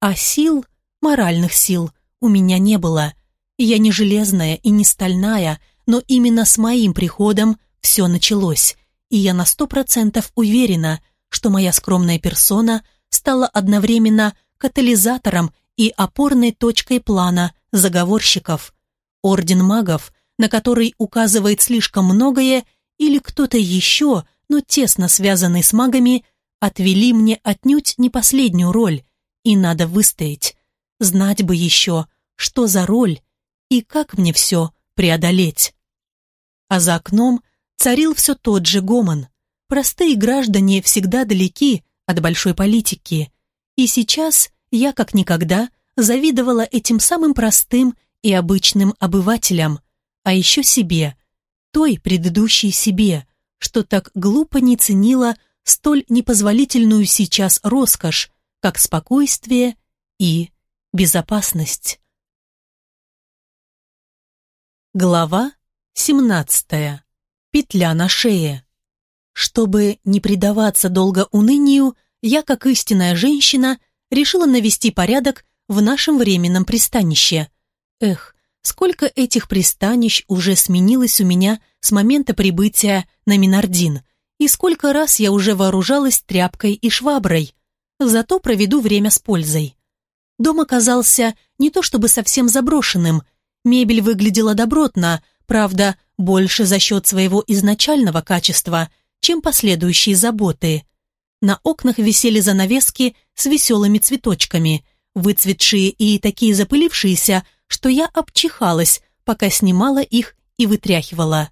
А сил, моральных сил, у меня не было. Я не железная и не стальная, но именно с моим приходом все началось, и я на сто процентов уверена, что моя скромная персона стала одновременно катализатором и опорной точкой плана заговорщиков. Орден магов, на который указывает слишком многое, или кто-то еще, но тесно связанный с магами, отвели мне отнюдь не последнюю роль, и надо выстоять. Знать бы еще, что за роль и как мне все преодолеть. А за окном царил все тот же гомон. Простые граждане всегда далеки от большой политики. И сейчас я как никогда завидовала этим самым простым и обычным обывателям, а еще себе, той предыдущей себе, что так глупо не ценила столь непозволительную сейчас роскошь, как спокойствие и безопасность. Глава 17. Петля на шее. Чтобы не предаваться долго унынию, я, как истинная женщина, решила навести порядок в нашем временном пристанище. Эх, сколько этих пристанищ уже сменилось у меня с момента прибытия на Минардин, и сколько раз я уже вооружалась тряпкой и шваброй. Зато проведу время с пользой. Дом оказался не то чтобы совсем заброшенным, мебель выглядела добротно, правда, больше за счет своего изначального качества, чем последующие заботы. На окнах висели занавески с веселыми цветочками, выцветшие и такие запылившиеся, что я обчихалась, пока снимала их и вытряхивала.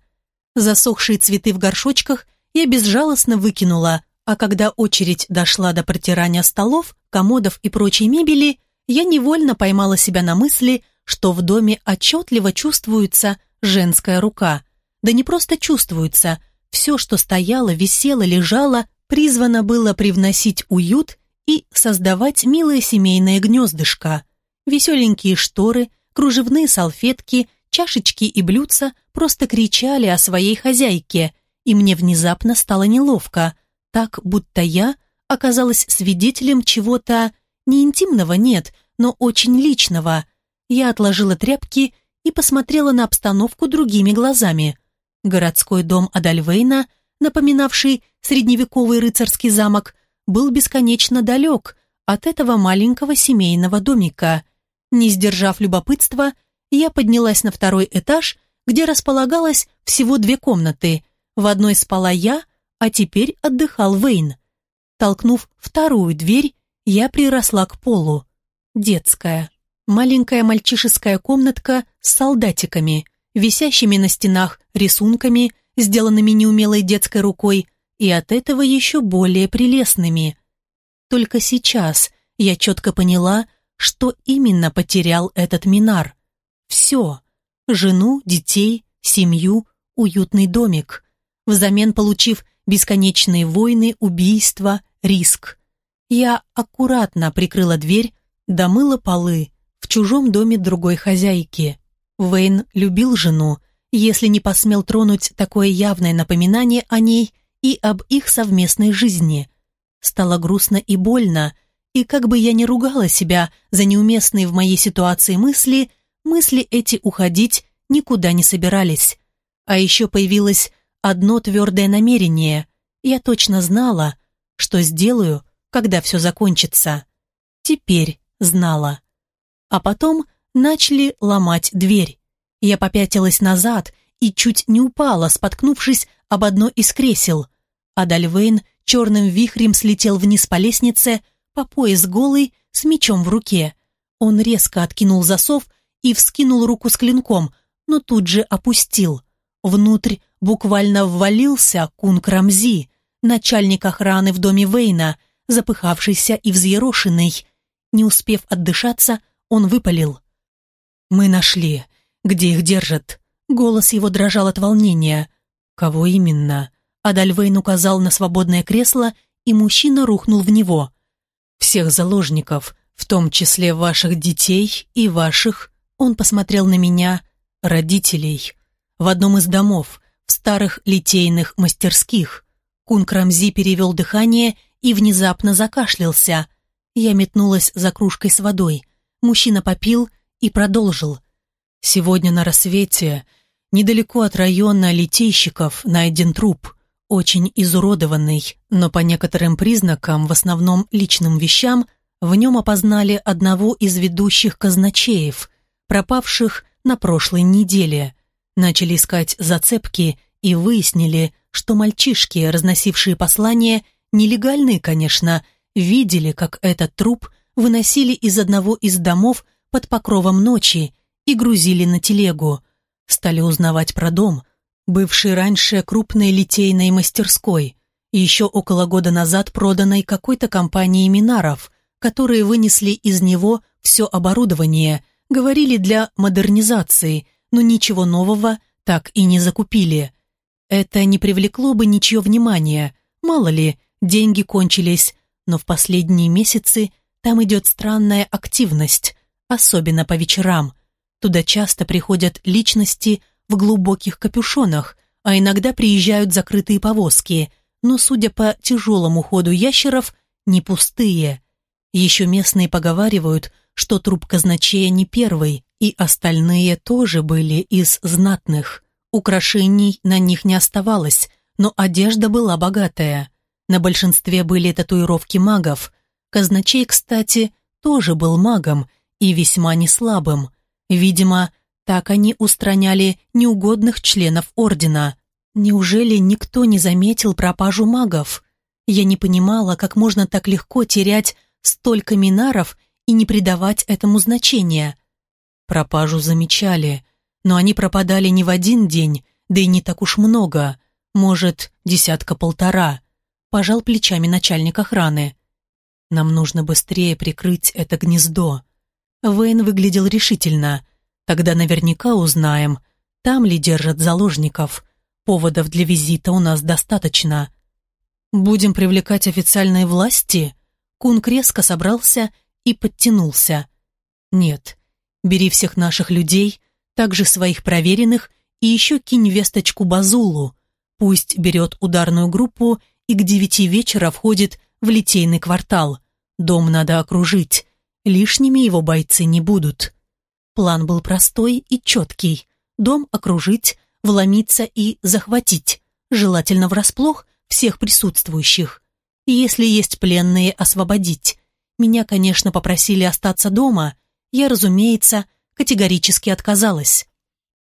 Засохшие цветы в горшочках я безжалостно выкинула, а когда очередь дошла до протирания столов, комодов и прочей мебели, я невольно поймала себя на мысли, что в доме отчетливо чувствуется женская рука. Да не просто чувствуется, все, что стояло, висело, лежало, призвано было привносить уют и создавать милое семейное гнездышко. Веселенькие шторы, кружевные салфетки, чашечки и блюдца просто кричали о своей хозяйке, и мне внезапно стало неловко, так будто я оказалась свидетелем чего-то не интимного нет, но очень личного. Я отложила тряпки и посмотрела на обстановку другими глазами. Городской дом Адальвейна, напоминавший средневековый рыцарский замок, был бесконечно далек от этого маленького семейного домика. Не сдержав любопытства, я поднялась на второй этаж, где располагалось всего две комнаты. В одной спала я, а теперь отдыхал Вейн. Толкнув вторую дверь, я приросла к полу. Детская. Маленькая мальчишеская комнатка с солдатиками, висящими на стенах рисунками, сделанными неумелой детской рукой, и от этого еще более прелестными. Только сейчас я четко поняла, что именно потерял этот Минар. Все. Жену, детей, семью, уютный домик. Взамен получив бесконечные войны, убийства, риск. Я аккуратно прикрыла дверь, домыла полы в чужом доме другой хозяйки. Вейн любил жену, если не посмел тронуть такое явное напоминание о ней и об их совместной жизни. Стало грустно и больно, и как бы я ни ругала себя за неуместные в моей ситуации мысли, мысли эти уходить никуда не собирались. А еще появилось одно твердое намерение. Я точно знала, что сделаю, когда все закончится. Теперь знала. А потом начали ломать дверь. Я попятилась назад и чуть не упала, споткнувшись об одно из кресел. А Дальвейн черным вихрем слетел вниз по лестнице, по пояс голый, с мечом в руке. Он резко откинул засов и вскинул руку с клинком, но тут же опустил. Внутрь буквально ввалился Кунг Рамзи, начальник охраны в доме Вейна, запыхавшийся и взъерошенный. Не успев отдышаться, он выпалил. «Мы нашли. Где их держат?» Голос его дрожал от волнения. «Кого именно?» Адальвейн указал на свободное кресло, и мужчина рухнул в него. «Всех заложников, в том числе ваших детей и ваших...» Он посмотрел на меня, родителей. В одном из домов, в старых литейных мастерских. Кун Крамзи перевел дыхание и внезапно закашлялся. Я метнулась за кружкой с водой. Мужчина попил и продолжил. «Сегодня на рассвете, недалеко от района Литейщиков, найден труп, очень изуродованный, но по некоторым признакам, в основном личным вещам, в нем опознали одного из ведущих казначеев, пропавших на прошлой неделе. Начали искать зацепки и выяснили, что мальчишки, разносившие послания, нелегальные, конечно, видели, как этот труп выносили из одного из домов под покровом ночи и грузили на телегу. Стали узнавать про дом, бывший раньше крупной литейной мастерской, и еще около года назад проданной какой-то компанией Минаров, которые вынесли из него все оборудование, говорили для модернизации, но ничего нового так и не закупили. Это не привлекло бы ничье внимания, мало ли, деньги кончились, но в последние месяцы там идет странная активность, особенно по вечерам. Туда часто приходят личности в глубоких капюшонах, а иногда приезжают закрытые повозки, но, судя по тяжелому ходу ящеров, не пустые. Еще местные поговаривают, что труп казначея не первый, и остальные тоже были из знатных. Украшений на них не оставалось, но одежда была богатая. На большинстве были татуировки магов. Казначей, кстати, тоже был магом и весьма неслабым. Видимо, так они устраняли неугодных членов Ордена. Неужели никто не заметил пропажу магов? Я не понимала, как можно так легко терять столько минаров и не придавать этому значения. Пропажу замечали, но они пропадали не в один день, да и не так уж много, может, десятка-полтора. Пожал плечами начальник охраны. Нам нужно быстрее прикрыть это гнездо. Вейн выглядел решительно – Тогда наверняка узнаем, там ли держат заложников. Поводов для визита у нас достаточно. Будем привлекать официальные власти? Кунг резко собрался и подтянулся. Нет, бери всех наших людей, также своих проверенных, и еще кинь весточку Базулу. Пусть берет ударную группу и к девяти вечера входит в литейный квартал. Дом надо окружить, лишними его бойцы не будут. План был простой и четкий. Дом окружить, вломиться и захватить, желательно врасплох всех присутствующих. Если есть пленные, освободить. Меня, конечно, попросили остаться дома. Я, разумеется, категорически отказалась.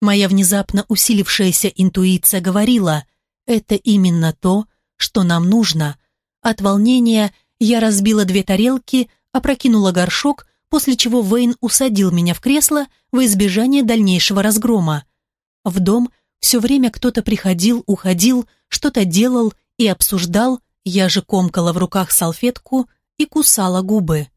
Моя внезапно усилившаяся интуиция говорила, это именно то, что нам нужно. От волнения я разбила две тарелки, опрокинула горшок, после чего Вейн усадил меня в кресло во избежание дальнейшего разгрома. В дом все время кто-то приходил, уходил, что-то делал и обсуждал, я же комкала в руках салфетку и кусала губы.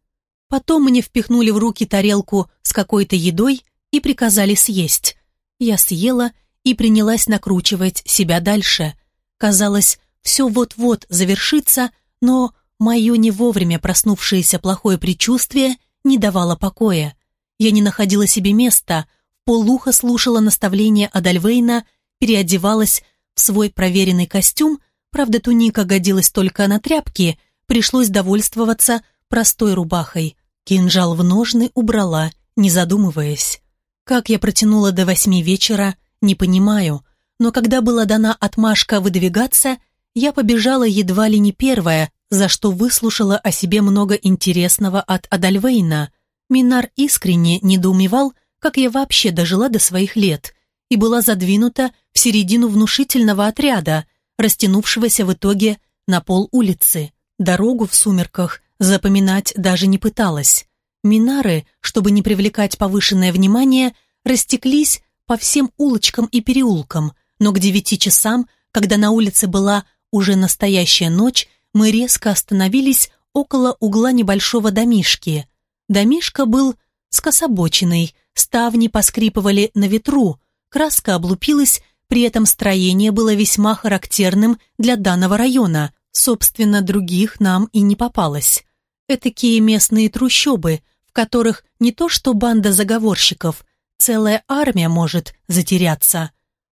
Потом мне впихнули в руки тарелку с какой-то едой и приказали съесть. Я съела и принялась накручивать себя дальше. Казалось, все вот-вот завершится, но мое не вовремя проснувшееся плохое предчувствие – не давала покоя. Я не находила себе места, полуха слушала наставления Адальвейна, переодевалась в свой проверенный костюм, правда, туника годилась только на тряпки, пришлось довольствоваться простой рубахой. Кинжал в ножны убрала, не задумываясь. Как я протянула до восьми вечера, не понимаю, но когда была дана отмашка выдвигаться, я побежала едва ли не первая, за что выслушала о себе много интересного от Адальвейна. Минар искренне недоумевал, как я вообще дожила до своих лет, и была задвинута в середину внушительного отряда, растянувшегося в итоге на пол улицы. Дорогу в сумерках запоминать даже не пыталась. Минары, чтобы не привлекать повышенное внимание, растеклись по всем улочкам и переулкам, но к девяти часам, когда на улице была уже настоящая ночь, мы резко остановились около угла небольшого домишки. Домишка был скособоченный, ставни поскрипывали на ветру, краска облупилась, при этом строение было весьма характерным для данного района, собственно, других нам и не попалось. Этакие местные трущобы, в которых не то что банда заговорщиков, целая армия может затеряться.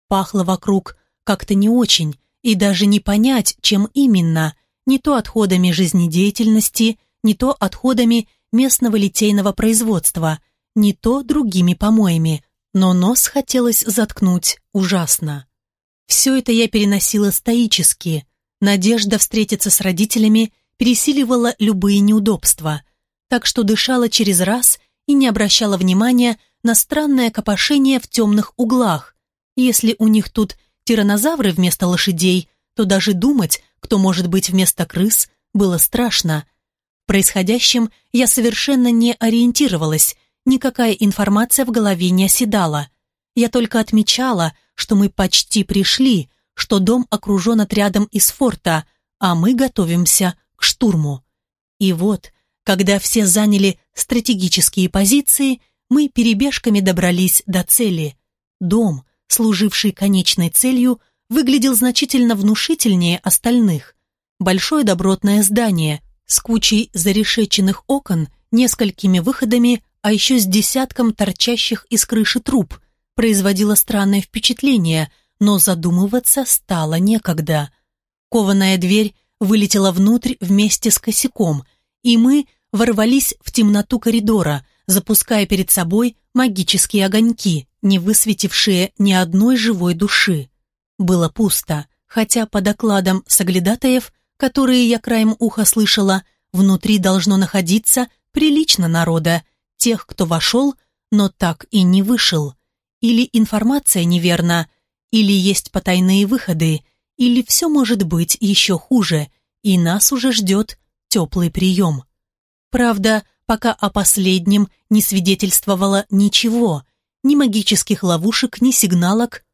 Пахло вокруг как-то не очень, и даже не понять, чем именно – не то отходами жизнедеятельности, не то отходами местного литейного производства, не то другими помоями, но нос хотелось заткнуть ужасно. Все это я переносила стоически. Надежда встретиться с родителями пересиливала любые неудобства, так что дышала через раз и не обращала внимания на странное копошение в темных углах. Если у них тут тиранозавры вместо лошадей, то даже думать, кто может быть вместо крыс, было страшно. В происходящем я совершенно не ориентировалась, никакая информация в голове не оседала. Я только отмечала, что мы почти пришли, что дом окружен отрядом из форта, а мы готовимся к штурму. И вот, когда все заняли стратегические позиции, мы перебежками добрались до цели. Дом, служивший конечной целью, выглядел значительно внушительнее остальных. Большое добротное здание с кучей зарешеченных окон, несколькими выходами, а еще с десятком торчащих из крыши труб, производило странное впечатление, но задумываться стало некогда. Кованая дверь вылетела внутрь вместе с косяком, и мы ворвались в темноту коридора, запуская перед собой магические огоньки, не высветившие ни одной живой души. Было пусто, хотя по докладам соглядатаев, которые я краем уха слышала, внутри должно находиться прилично народа, тех, кто вошел, но так и не вышел. Или информация неверна, или есть потайные выходы, или все может быть еще хуже, и нас уже ждет теплый прием. Правда, пока о последнем не свидетельствовало ничего, ни магических ловушек, ни сигналок,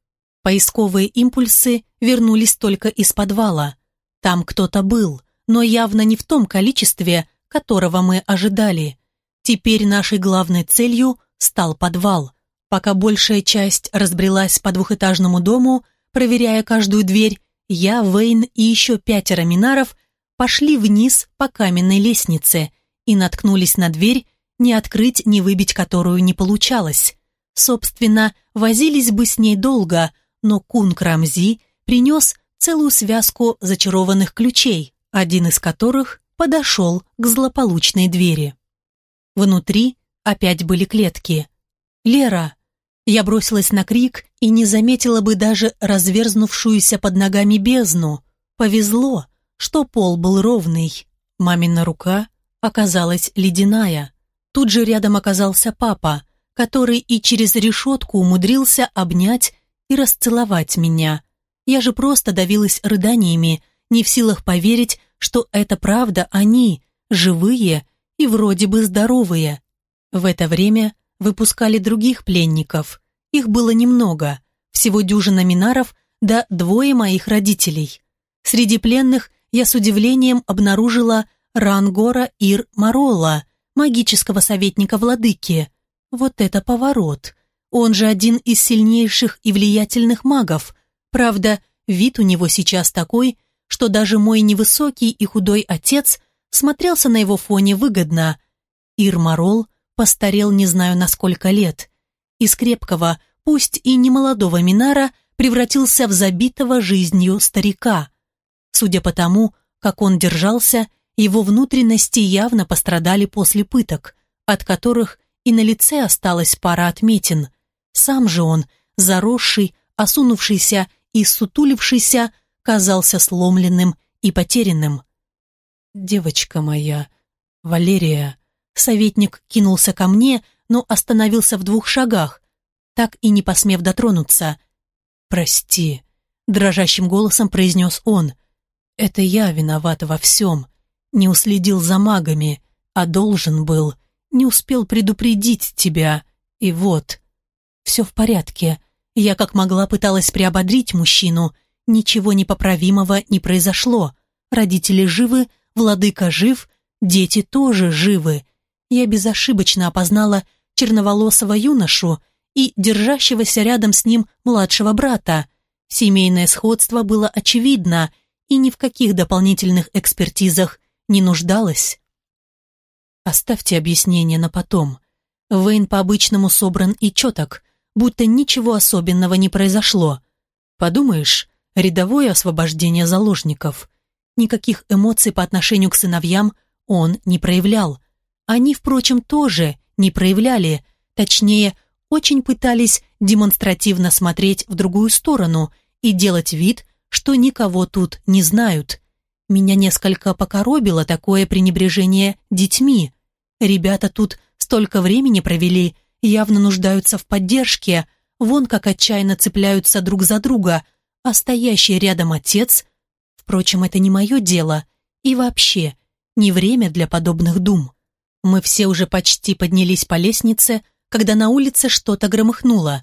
Поисковые импульсы вернулись только из подвала. Там кто-то был, но явно не в том количестве, которого мы ожидали. Теперь нашей главной целью стал подвал. Пока большая часть разбрелась по двухэтажному дому, проверяя каждую дверь, я, Вейн и еще пятеро минаров пошли вниз по каменной лестнице и наткнулись на дверь, не открыть, не выбить которую не получалось. Собственно, возились бы с ней долго – но Кунг Рамзи принес целую связку зачарованных ключей, один из которых подошел к злополучной двери. Внутри опять были клетки. «Лера!» Я бросилась на крик и не заметила бы даже разверзнувшуюся под ногами бездну. Повезло, что пол был ровный. Мамина рука оказалась ледяная. Тут же рядом оказался папа, который и через решетку умудрился обнять и расцеловать меня. Я же просто давилась рыданиями, не в силах поверить, что это правда они, живые и вроде бы здоровые. В это время выпускали других пленников. Их было немного, всего дюжина минаров да двое моих родителей. Среди пленных я с удивлением обнаружила Рангора Ир Марола, магического советника владыки. Вот это поворот! Он же один из сильнейших и влиятельных магов. Правда, вид у него сейчас такой, что даже мой невысокий и худой отец смотрелся на его фоне выгодно. Ирмарол постарел не знаю на сколько лет. Из крепкого, пусть и немолодого Минара, превратился в забитого жизнью старика. Судя по тому, как он держался, его внутренности явно пострадали после пыток, от которых и на лице осталась пара отметин. Сам же он, заросший, осунувшийся и сутулившийся, казался сломленным и потерянным. «Девочка моя, Валерия», советник кинулся ко мне, но остановился в двух шагах, так и не посмев дотронуться. «Прости», — дрожащим голосом произнес он, «это я виноват во всем, не уследил за магами, а должен был, не успел предупредить тебя, и вот...» Все в порядке. Я как могла пыталась приободрить мужчину. Ничего непоправимого не произошло. Родители живы, владыка жив, дети тоже живы. Я безошибочно опознала черноволосого юношу и держащегося рядом с ним младшего брата. Семейное сходство было очевидно и ни в каких дополнительных экспертизах не нуждалось. Оставьте объяснение на потом. Вейн по-обычному собран и четок, будто ничего особенного не произошло. Подумаешь, рядовое освобождение заложников. Никаких эмоций по отношению к сыновьям он не проявлял. Они, впрочем, тоже не проявляли, точнее, очень пытались демонстративно смотреть в другую сторону и делать вид, что никого тут не знают. Меня несколько покоробило такое пренебрежение детьми. Ребята тут столько времени провели, явно нуждаются в поддержке, вон как отчаянно цепляются друг за друга, а стоящий рядом отец... Впрочем, это не мое дело. И вообще, не время для подобных дум. Мы все уже почти поднялись по лестнице, когда на улице что-то громыхнуло.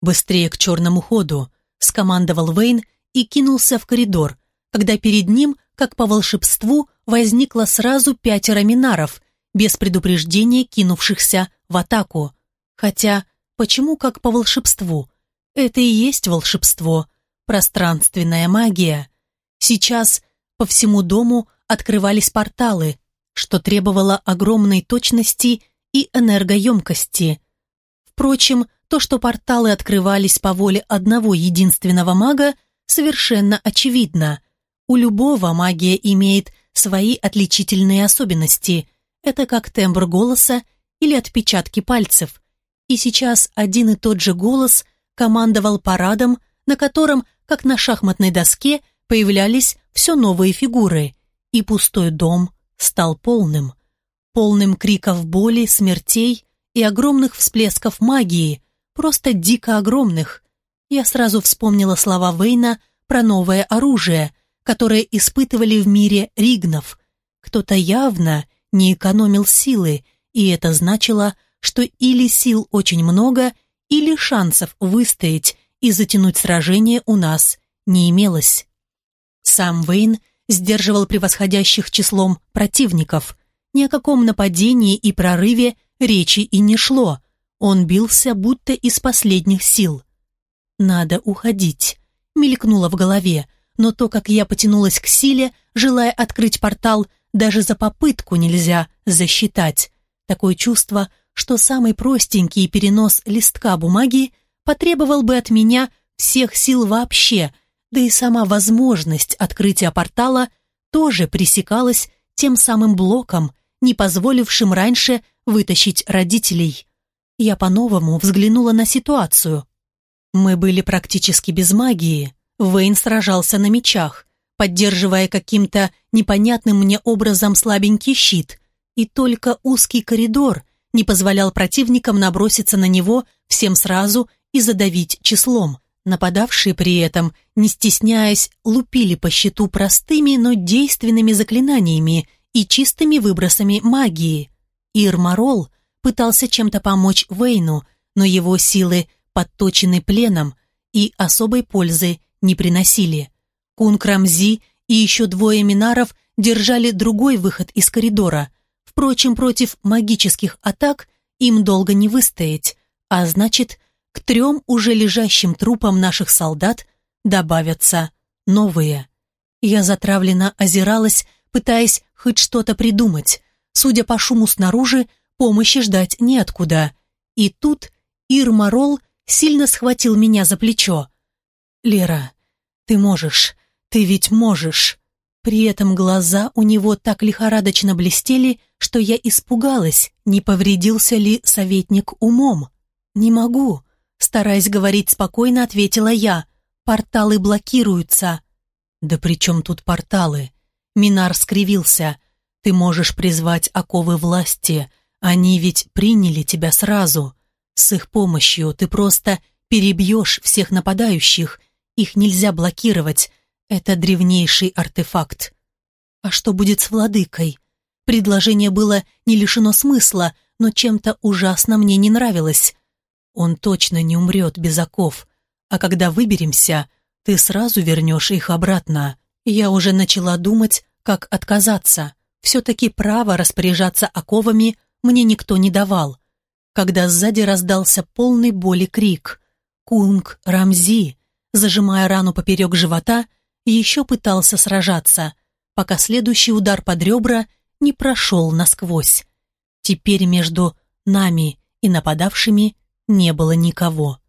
«Быстрее к черному ходу», — скомандовал Вейн и кинулся в коридор, когда перед ним, как по волшебству, возникло сразу пятеро минаров, без предупреждения кинувшихся в атаку. Хотя, почему как по волшебству? Это и есть волшебство, пространственная магия. Сейчас по всему дому открывались порталы, что требовало огромной точности и энергоемкости. Впрочем, то, что порталы открывались по воле одного единственного мага, совершенно очевидно. У любого магия имеет свои отличительные особенности. Это как тембр голоса или отпечатки пальцев. И сейчас один и тот же голос командовал парадом, на котором, как на шахматной доске, появлялись все новые фигуры, и пустой дом стал полным. Полным криков боли, смертей и огромных всплесков магии, просто дико огромных. Я сразу вспомнила слова Вейна про новое оружие, которое испытывали в мире ригнов. Кто-то явно не экономил силы, и это значило, что или сил очень много, или шансов выстоять и затянуть сражение у нас не имелось. Сам Вейн сдерживал превосходящих числом противников. Ни о каком нападении и прорыве речи и не шло. Он бился будто из последних сил. «Надо уходить», — мелькнуло в голове, но то, как я потянулась к силе, желая открыть портал, даже за попытку нельзя засчитать. Такое чувство, что самый простенький перенос листка бумаги потребовал бы от меня всех сил вообще — да и сама возможность открытия портала тоже пресекалась тем самым блоком, не позволившим раньше вытащить родителей. Я по-новому взглянула на ситуацию. Мы были практически без магии. Вейн сражался на мечах, поддерживая каким-то непонятным мне образом слабенький щит, и только узкий коридор не позволял противникам наброситься на него всем сразу и задавить числом. Нападавшие при этом, не стесняясь, лупили по щиту простыми, но действенными заклинаниями и чистыми выбросами магии. Ирмарол пытался чем-то помочь Вейну, но его силы подточены пленом и особой пользы не приносили. Кун Крамзи и еще двое минаров держали другой выход из коридора. Впрочем, против магических атак им долго не выстоять, а значит, к трем уже лежащим трупам наших солдат добавятся новые. Я затравленно озиралась, пытаясь хоть что-то придумать. Судя по шуму снаружи, помощи ждать неоткуда. И тут Ирмарол сильно схватил меня за плечо. «Лера, ты можешь, ты ведь можешь!» При этом глаза у него так лихорадочно блестели, что я испугалась, не повредился ли советник умом. «Не могу», Стараясь говорить спокойно, ответила я. «Порталы блокируются». «Да при чем тут порталы?» Минар скривился. «Ты можешь призвать оковы власти. Они ведь приняли тебя сразу. С их помощью ты просто перебьешь всех нападающих. Их нельзя блокировать. Это древнейший артефакт». «А что будет с владыкой?» Предложение было не лишено смысла, но чем-то ужасно мне не нравилось. Он точно не умрет без оков. А когда выберемся, ты сразу вернешь их обратно. Я уже начала думать, как отказаться. Все-таки право распоряжаться оковами мне никто не давал. Когда сзади раздался полный боли крик. Кунг Рамзи, зажимая рану поперек живота, еще пытался сражаться, пока следующий удар под ребра не прошел насквозь. Теперь между нами и нападавшими не было никого.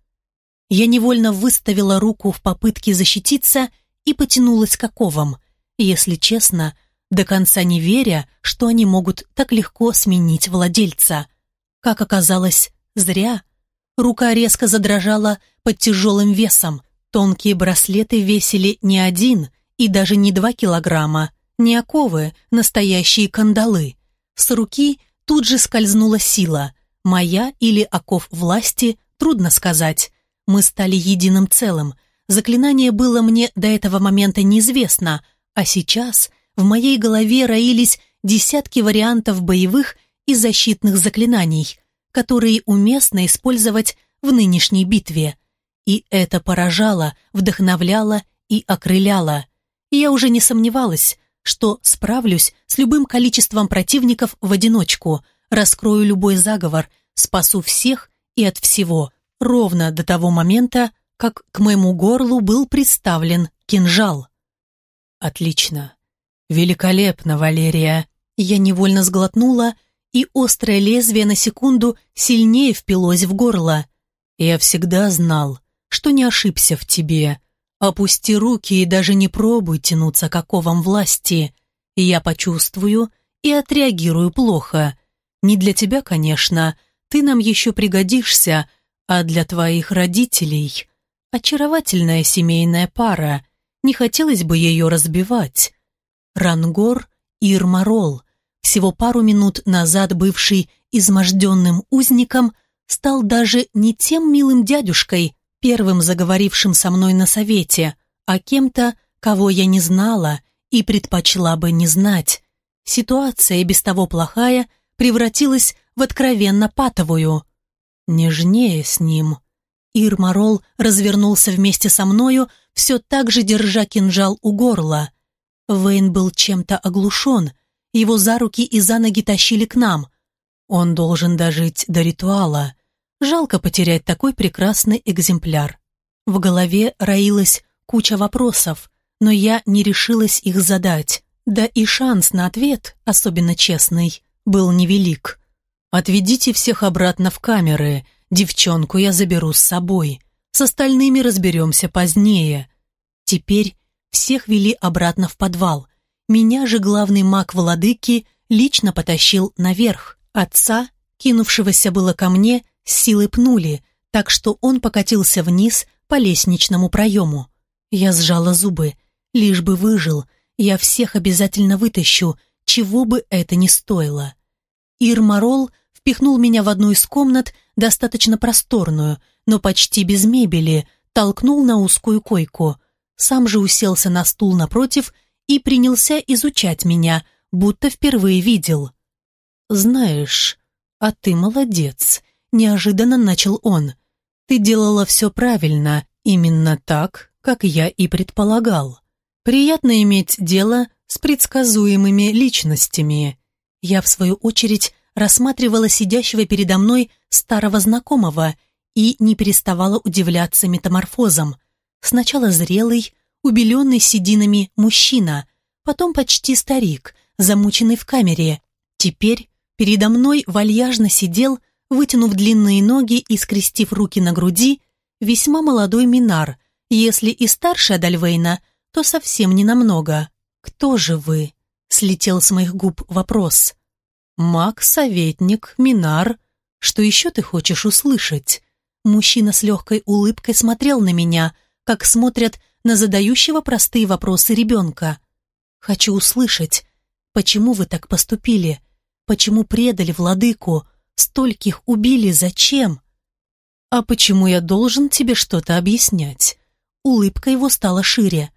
Я невольно выставила руку в попытке защититься и потянулась к оковам. Если честно, до конца не веря, что они могут так легко сменить владельца. Как оказалось, зря. Рука резко задрожала под тяжелым весом. Тонкие браслеты весили не один и даже не два килограмма, не оковы, настоящие кандалы. С руки тут же скользнула сила. Моя или оков власти, трудно сказать. Мы стали единым целым. Заклинание было мне до этого момента неизвестно, а сейчас в моей голове роились десятки вариантов боевых и защитных заклинаний, которые уместно использовать в нынешней битве. И это поражало, вдохновляло и окрыляло. я уже не сомневалась, что справлюсь с любым количеством противников в одиночку, раскрою любой заговор, спасу всех и от всего, ровно до того момента, как к моему горлу был приставлен кинжал. Отлично. Великолепно, Валерия. Я невольно сглотнула, и острое лезвие на секунду сильнее впилось в горло. Я всегда знал, что не ошибся в тебе. Опусти руки и даже не пробуй тянуться к оковам власти. Я почувствую и отреагирую плохо. Не для тебя, конечно, ты нам еще пригодишься, а для твоих родителей. Очаровательная семейная пара. Не хотелось бы ее разбивать. Рангор Ирмарол, всего пару минут назад бывший изможденным узником, стал даже не тем милым дядюшкой, первым заговорившим со мной на совете, а кем-то, кого я не знала и предпочла бы не знать. Ситуация, без того плохая, превратилась в откровенно патовую. Нежнее с ним. Ирмарол развернулся вместе со мною, все так же держа кинжал у горла. Вейн был чем-то оглушен, его за руки и за ноги тащили к нам. Он должен дожить до ритуала. Жалко потерять такой прекрасный экземпляр. В голове роилась куча вопросов, но я не решилась их задать. Да и шанс на ответ, особенно честный, был невелик. «Отведите всех обратно в камеры. Девчонку я заберу с собой. С остальными разберемся позднее». Теперь всех вели обратно в подвал. Меня же главный маг владыки лично потащил наверх. Отца, кинувшегося было ко мне, с силой пнули, так что он покатился вниз по лестничному проему. Я сжала зубы. Лишь бы выжил, я всех обязательно вытащу, чего бы это ни стоило. Ирмарол впихнул меня в одну из комнат, достаточно просторную, но почти без мебели, толкнул на узкую койку. Сам же уселся на стул напротив и принялся изучать меня, будто впервые видел. «Знаешь, а ты молодец», неожиданно начал он. «Ты делала все правильно, именно так, как я и предполагал. Приятно иметь дело с предсказуемыми личностями». Я, в свою очередь, рассматривала сидящего передо мной старого знакомого и не переставала удивляться метаморфозам. Сначала зрелый, убеленный сединами мужчина, потом почти старик, замученный в камере. Теперь передо мной вальяжно сидел вытянув длинные ноги и скрестив руки на груди, весьма молодой Минар, если и старше Адальвейна, то совсем не намного. «Кто же вы?» — слетел с моих губ вопрос. «Маг, советник, Минар. Что еще ты хочешь услышать?» Мужчина с легкой улыбкой смотрел на меня, как смотрят на задающего простые вопросы ребенка. «Хочу услышать, почему вы так поступили? Почему предали владыку? Стольких убили зачем? А почему я должен тебе что-то объяснять? Улыбка его стала шире.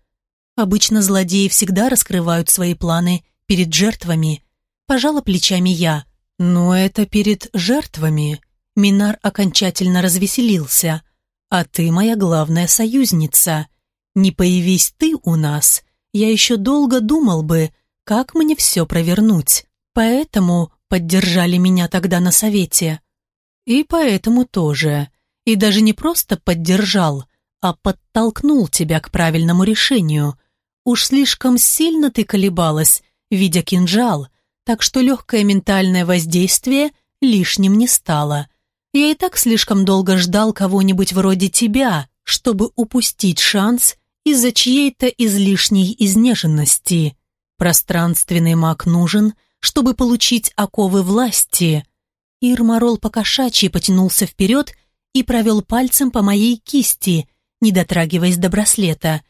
Обычно злодеи всегда раскрывают свои планы перед жертвами. Пожала плечами я. Но это перед жертвами. Минар окончательно развеселился. А ты моя главная союзница. Не появись ты у нас, я еще долго думал бы, как мне все провернуть. Поэтому поддержали меня тогда на совете. И поэтому тоже. И даже не просто поддержал, а подтолкнул тебя к правильному решению. Уж слишком сильно ты колебалась, видя кинжал, так что легкое ментальное воздействие лишним не стало. Я и так слишком долго ждал кого-нибудь вроде тебя, чтобы упустить шанс из-за чьей-то излишней изнеженности. Пространственный маг нужен, чтобы получить оковы власти. Ирмарол покошачьи потянулся вперед и провел пальцем по моей кисти, не дотрагиваясь до браслета.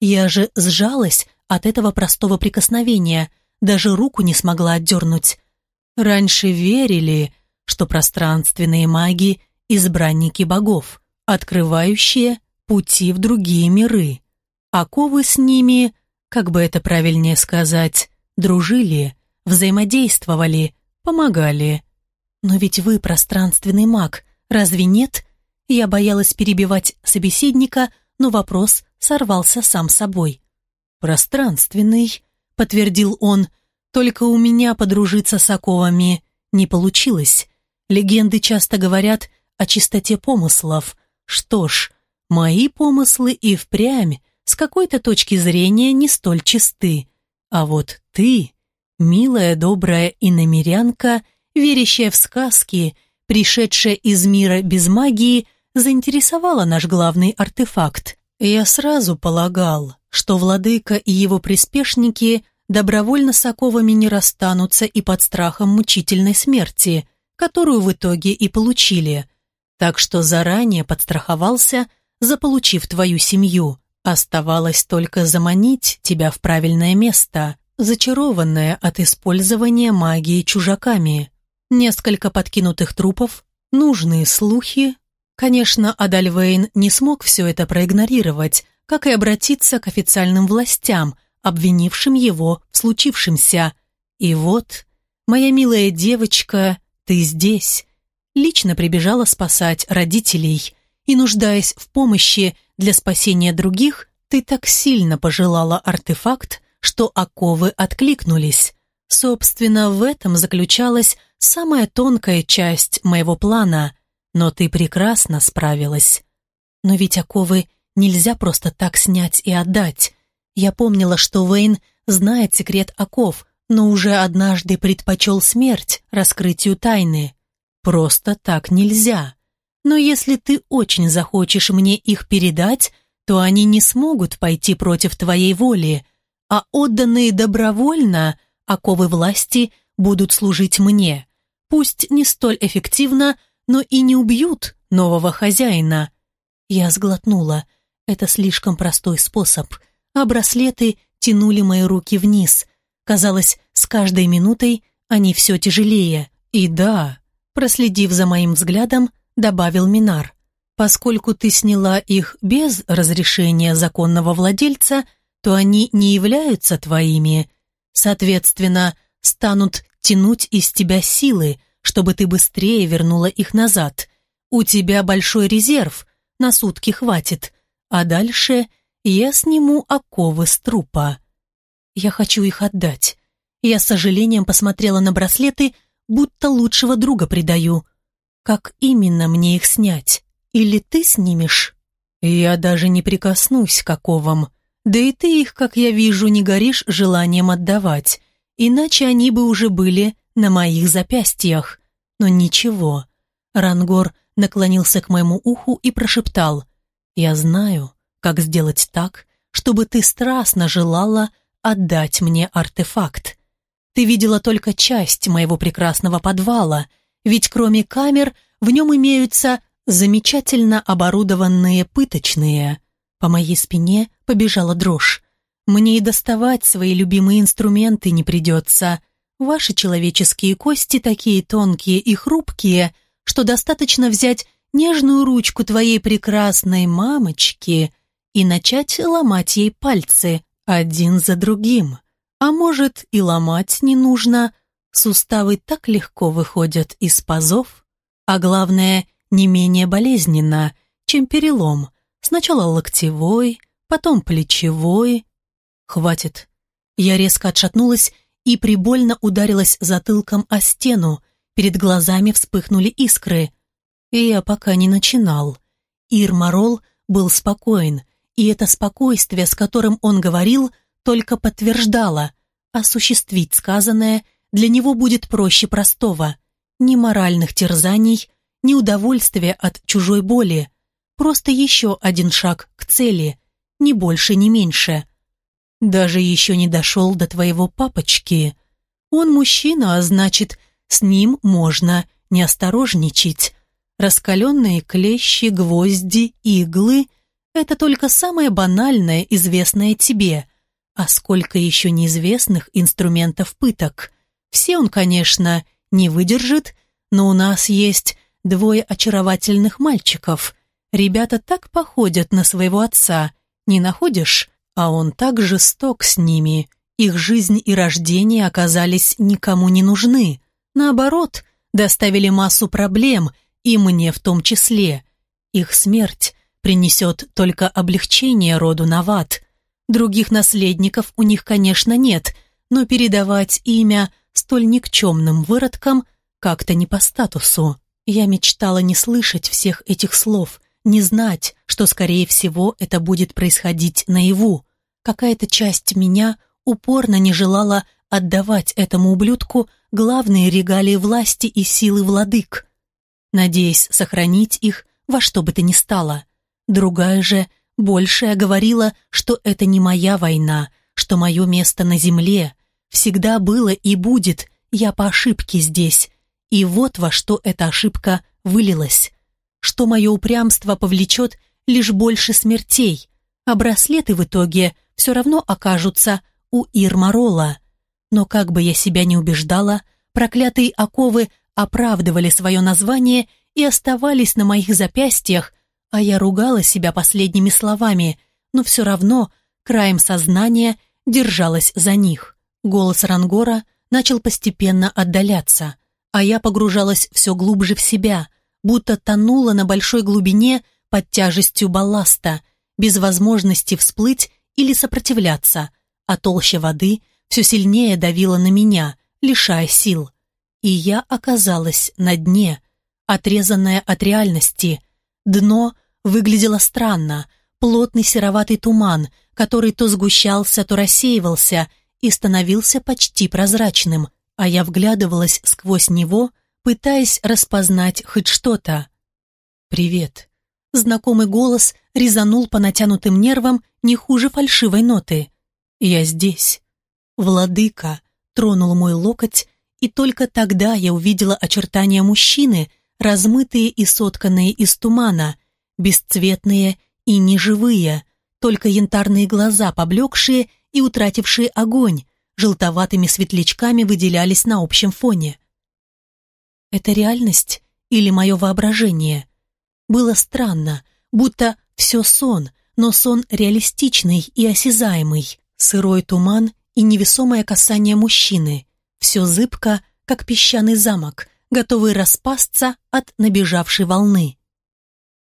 Я же сжалась от этого простого прикосновения, даже руку не смогла отдернуть. Раньше верили, что пространственные маги – избранники богов, открывающие пути в другие миры. Оковы с ними, как бы это правильнее сказать, дружили, взаимодействовали, помогали. Но ведь вы пространственный маг, разве нет? Я боялась перебивать собеседника, но вопрос сорвался сам собой. «Пространственный», — подтвердил он, — «только у меня подружиться с оковами не получилось. Легенды часто говорят о чистоте помыслов. Что ж, мои помыслы и впрямь с какой-то точки зрения не столь чисты. А вот ты, милая, добрая иномерянка, верящая в сказки, пришедшая из мира без магии, заинтересовала наш главный артефакт. Я сразу полагал, что владыка и его приспешники добровольно с оковами не расстанутся и под страхом мучительной смерти – которую в итоге и получили. Так что заранее подстраховался, заполучив твою семью. Оставалось только заманить тебя в правильное место, зачарованное от использования магии чужаками. Несколько подкинутых трупов, нужные слухи. Конечно, Адальвейн не смог все это проигнорировать, как и обратиться к официальным властям, обвинившим его в случившемся. И вот, моя милая девочка ты здесь. Лично прибежала спасать родителей. И, нуждаясь в помощи для спасения других, ты так сильно пожелала артефакт, что оковы откликнулись. Собственно, в этом заключалась самая тонкая часть моего плана, но ты прекрасно справилась. Но ведь оковы нельзя просто так снять и отдать. Я помнила, что Вейн знает секрет оков, но уже однажды предпочел смерть раскрытию тайны. Просто так нельзя. Но если ты очень захочешь мне их передать, то они не смогут пойти против твоей воли, а отданные добровольно оковы власти будут служить мне. Пусть не столь эффективно, но и не убьют нового хозяина. Я сглотнула. Это слишком простой способ. А браслеты тянули мои руки вниз, Казалось, с каждой минутой они все тяжелее. И да, проследив за моим взглядом, добавил Минар. Поскольку ты сняла их без разрешения законного владельца, то они не являются твоими. Соответственно, станут тянуть из тебя силы, чтобы ты быстрее вернула их назад. У тебя большой резерв, на сутки хватит. А дальше я сниму оковы с трупа. Я хочу их отдать. Я с сожалением посмотрела на браслеты, будто лучшего друга предаю. Как именно мне их снять? Или ты снимешь? Я даже не прикоснусь к оковам. Да и ты их, как я вижу, не горишь желанием отдавать. Иначе они бы уже были на моих запястьях. Но ничего. Рангор наклонился к моему уху и прошептал. «Я знаю, как сделать так, чтобы ты страстно желала отдать мне артефакт. Ты видела только часть моего прекрасного подвала, ведь кроме камер в нем имеются замечательно оборудованные пыточные. По моей спине побежала дрожь. Мне и доставать свои любимые инструменты не придется. Ваши человеческие кости такие тонкие и хрупкие, что достаточно взять нежную ручку твоей прекрасной мамочки и начать ломать ей пальцы один за другим. А может, и ломать не нужно. Суставы так легко выходят из пазов. А главное, не менее болезненно, чем перелом. Сначала локтевой, потом плечевой. Хватит. Я резко отшатнулась и прибольно ударилась затылком о стену. Перед глазами вспыхнули искры. И я пока не начинал. Ирмарол был спокоен, и это спокойствие, с которым он говорил, только подтверждало, осуществить сказанное для него будет проще простого. Ни моральных терзаний, ни удовольствия от чужой боли. Просто еще один шаг к цели, ни больше, ни меньше. Даже еще не дошел до твоего папочки. Он мужчина, а значит, с ним можно не осторожничать. Раскаленные клещи, гвозди, иглы — это только самое банальное, известное тебе. А сколько еще неизвестных инструментов пыток. Все он, конечно, не выдержит, но у нас есть двое очаровательных мальчиков. Ребята так походят на своего отца, не находишь? А он так жесток с ними. Их жизнь и рождение оказались никому не нужны. Наоборот, доставили массу проблем, и мне в том числе. Их смерть принесет только облегчение роду Нават. Других наследников у них, конечно, нет, но передавать имя столь никчемным выродкам как-то не по статусу. Я мечтала не слышать всех этих слов, не знать, что, скорее всего, это будет происходить наяву. Какая-то часть меня упорно не желала отдавать этому ублюдку главные регалии власти и силы владык, надеясь сохранить их во что бы то ни стало. Другая же, большая, говорила, что это не моя война, что мое место на земле. Всегда было и будет, я по ошибке здесь. И вот во что эта ошибка вылилась. Что мое упрямство повлечет лишь больше смертей, а браслеты в итоге все равно окажутся у Ирмарола. Но как бы я себя не убеждала, проклятые оковы оправдывали свое название и оставались на моих запястьях, а я ругала себя последними словами, но все равно краем сознания держалась за них. Голос Рангора начал постепенно отдаляться, а я погружалась все глубже в себя, будто тонула на большой глубине под тяжестью балласта, без возможности всплыть или сопротивляться, а толща воды все сильнее давила на меня, лишая сил. И я оказалась на дне, отрезанная от реальности. Дно выглядело странно, плотный сероватый туман, который то сгущался, то рассеивался и становился почти прозрачным, а я вглядывалась сквозь него, пытаясь распознать хоть что-то. «Привет». Знакомый голос резанул по натянутым нервам не хуже фальшивой ноты. «Я здесь». Владыка тронул мой локоть, и только тогда я увидела очертания мужчины, размытые и сотканные из тумана, бесцветные и неживые, только янтарные глаза, поблекшие и утратившие огонь, желтоватыми светлячками выделялись на общем фоне. Это реальность или мое воображение? Было странно, будто все сон, но сон реалистичный и осязаемый. Сырой туман и невесомое касание мужчины. Все зыбко, как песчаный замок, готовый распасться от набежавшей волны.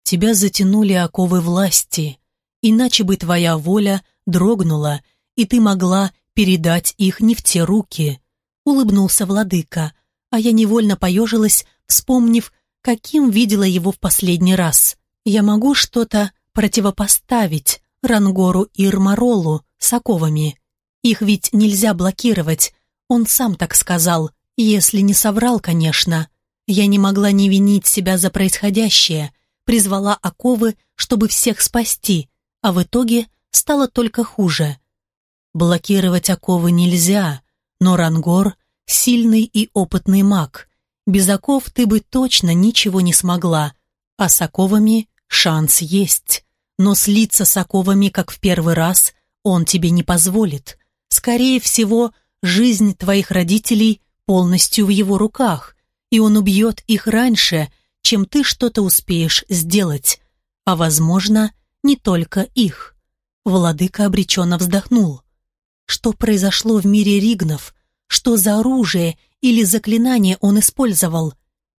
Тебя затянули оковы власти, иначе бы твоя воля дрогнула, и ты могла передать их не в те руки. Улыбнулся владыка, а я невольно поежилась, вспомнив, каким видела его в последний раз. Я могу что-то противопоставить Рангору и Ирмаролу с. Их ведь нельзя блокировать, он сам так сказал, если не соврал, конечно. Я не могла не винить себя за происходящее, призвала оковы, чтобы всех спасти, а в итоге стало только хуже. Блокировать оковы нельзя, но Рангор — сильный и опытный маг. Без оков ты бы точно ничего не смогла, а с оковами шанс есть. Но слиться с оковами, как в первый раз, он тебе не позволит. Скорее всего, жизнь твоих родителей полностью в его руках, и он убьет их раньше, чем ты что-то успеешь сделать, а, возможно, не только их. Владыка обреченно вздохнул. Что произошло в мире Ригнов? Что за оружие или заклинание он использовал?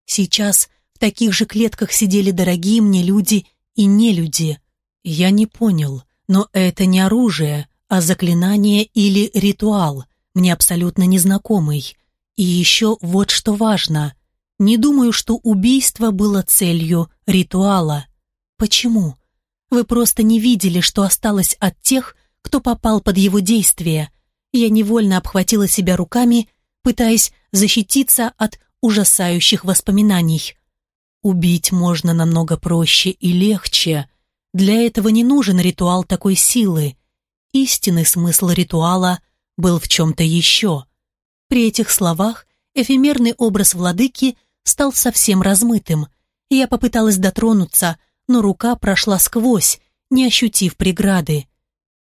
Сейчас в таких же клетках сидели дорогие мне люди и нелюди. Я не понял, но это не оружие, а заклинание или ритуал, мне абсолютно незнакомый. И еще вот что важно. Не думаю, что убийство было целью ритуала. Почему? Вы просто не видели, что осталось от тех, кто попал под его действие. Я невольно обхватила себя руками, пытаясь защититься от ужасающих воспоминаний. Убить можно намного проще и легче. Для этого не нужен ритуал такой силы. истинный смысл ритуала был в чем-то еще. При этих словах эфемерный образ владыки стал совсем размытым. Я попыталась дотронуться, но рука прошла сквозь, не ощутив преграды.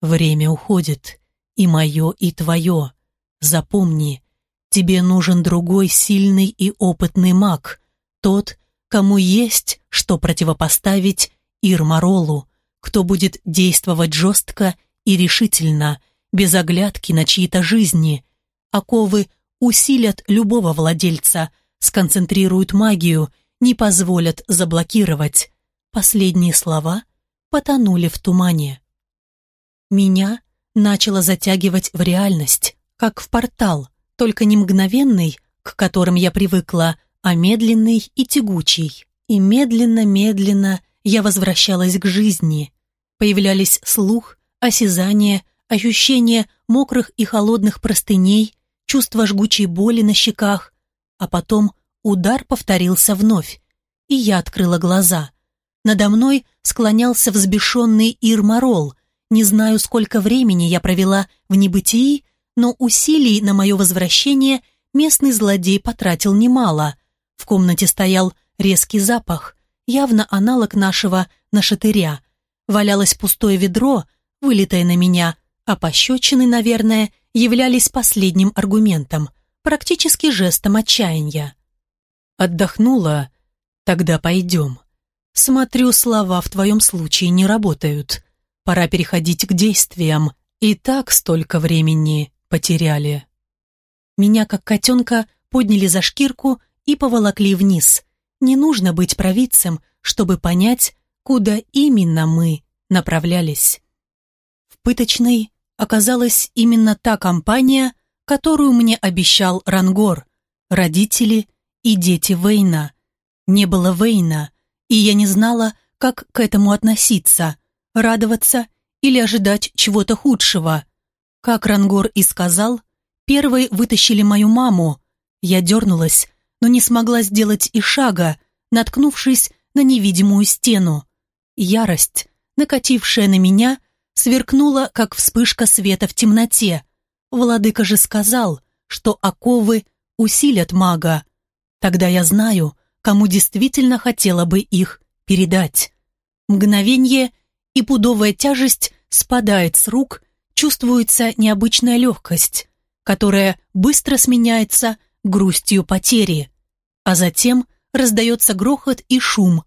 Время уходит, и мое, и твое. Запомни, тебе нужен другой сильный и опытный маг, тот, кому есть что противопоставить Ирмаролу, кто будет действовать жестко и решительно, без оглядки на чьи-то жизни. Оковы усилят любого владельца, сконцентрируют магию, не позволят заблокировать. Последние слова потонули в тумане. Меня начало затягивать в реальность, как в портал, только не мгновенный, к которым я привыкла, а медленный и тягучий. И медленно-медленно я возвращалась к жизни. Появлялись слух, осязание, ощущение мокрых и холодных простыней, чувство жгучей боли на щеках, а потом удар повторился вновь, и я открыла глаза. Надо мной склонялся взбешенный Ирмарол. Не знаю, сколько времени я провела в небытии, но усилий на мое возвращение местный злодей потратил немало. В комнате стоял резкий запах, явно аналог нашего нашатыря. Валялось пустое ведро, вылитое на меня, а пощечины, наверное, являлись последним аргументом, практически жестом отчаяния. «Отдохнула? Тогда пойдем. Смотрю, слова в твоем случае не работают. Пора переходить к действиям. И так столько времени потеряли». Меня, как котенка, подняли за шкирку и поволокли вниз. Не нужно быть провидцем, чтобы понять, куда именно мы направлялись. В пыточной оказалась именно та компания, которую мне обещал Рангор, родители и дети Вейна. Не было Вейна, и я не знала, как к этому относиться, радоваться или ожидать чего-то худшего. Как Рангор и сказал, первой вытащили мою маму. Я дернулась, но не смогла сделать и шага, наткнувшись на невидимую стену. Ярость, накатившая на меня, сверкнула, как вспышка света в темноте. Владыка же сказал, что оковы усилят мага. Тогда я знаю, кому действительно хотела бы их передать. Мгновение, и пудовая тяжесть спадает с рук, чувствуется необычная легкость, которая быстро сменяется грустью потери а затем раздается грохот и шум.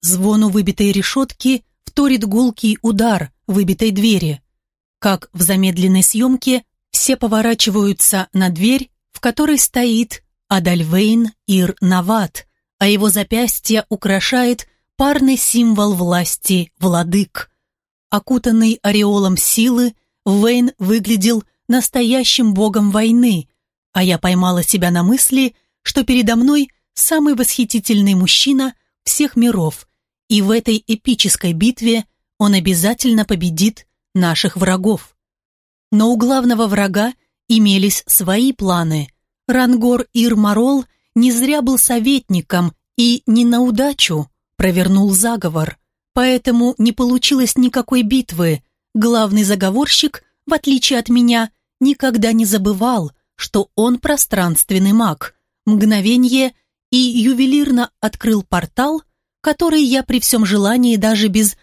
Звону выбитой решетки вторит гулкий удар выбитой двери. Как в замедленной съемке все поворачиваются на дверь, в которой стоит Адальвейн Ир Нават, а его запястье украшает парный символ власти владык. Окутанный ореолом силы, Вейн выглядел настоящим богом войны, а я поймала себя на мысли – что передо мной самый восхитительный мужчина всех миров, и в этой эпической битве он обязательно победит наших врагов. Но у главного врага имелись свои планы. Рангор Ирмарол не зря был советником и не на удачу провернул заговор, поэтому не получилось никакой битвы. Главный заговорщик, в отличие от меня, никогда не забывал, что он пространственный маг – мгновение и ювелирно открыл портал, который я при всем желании даже без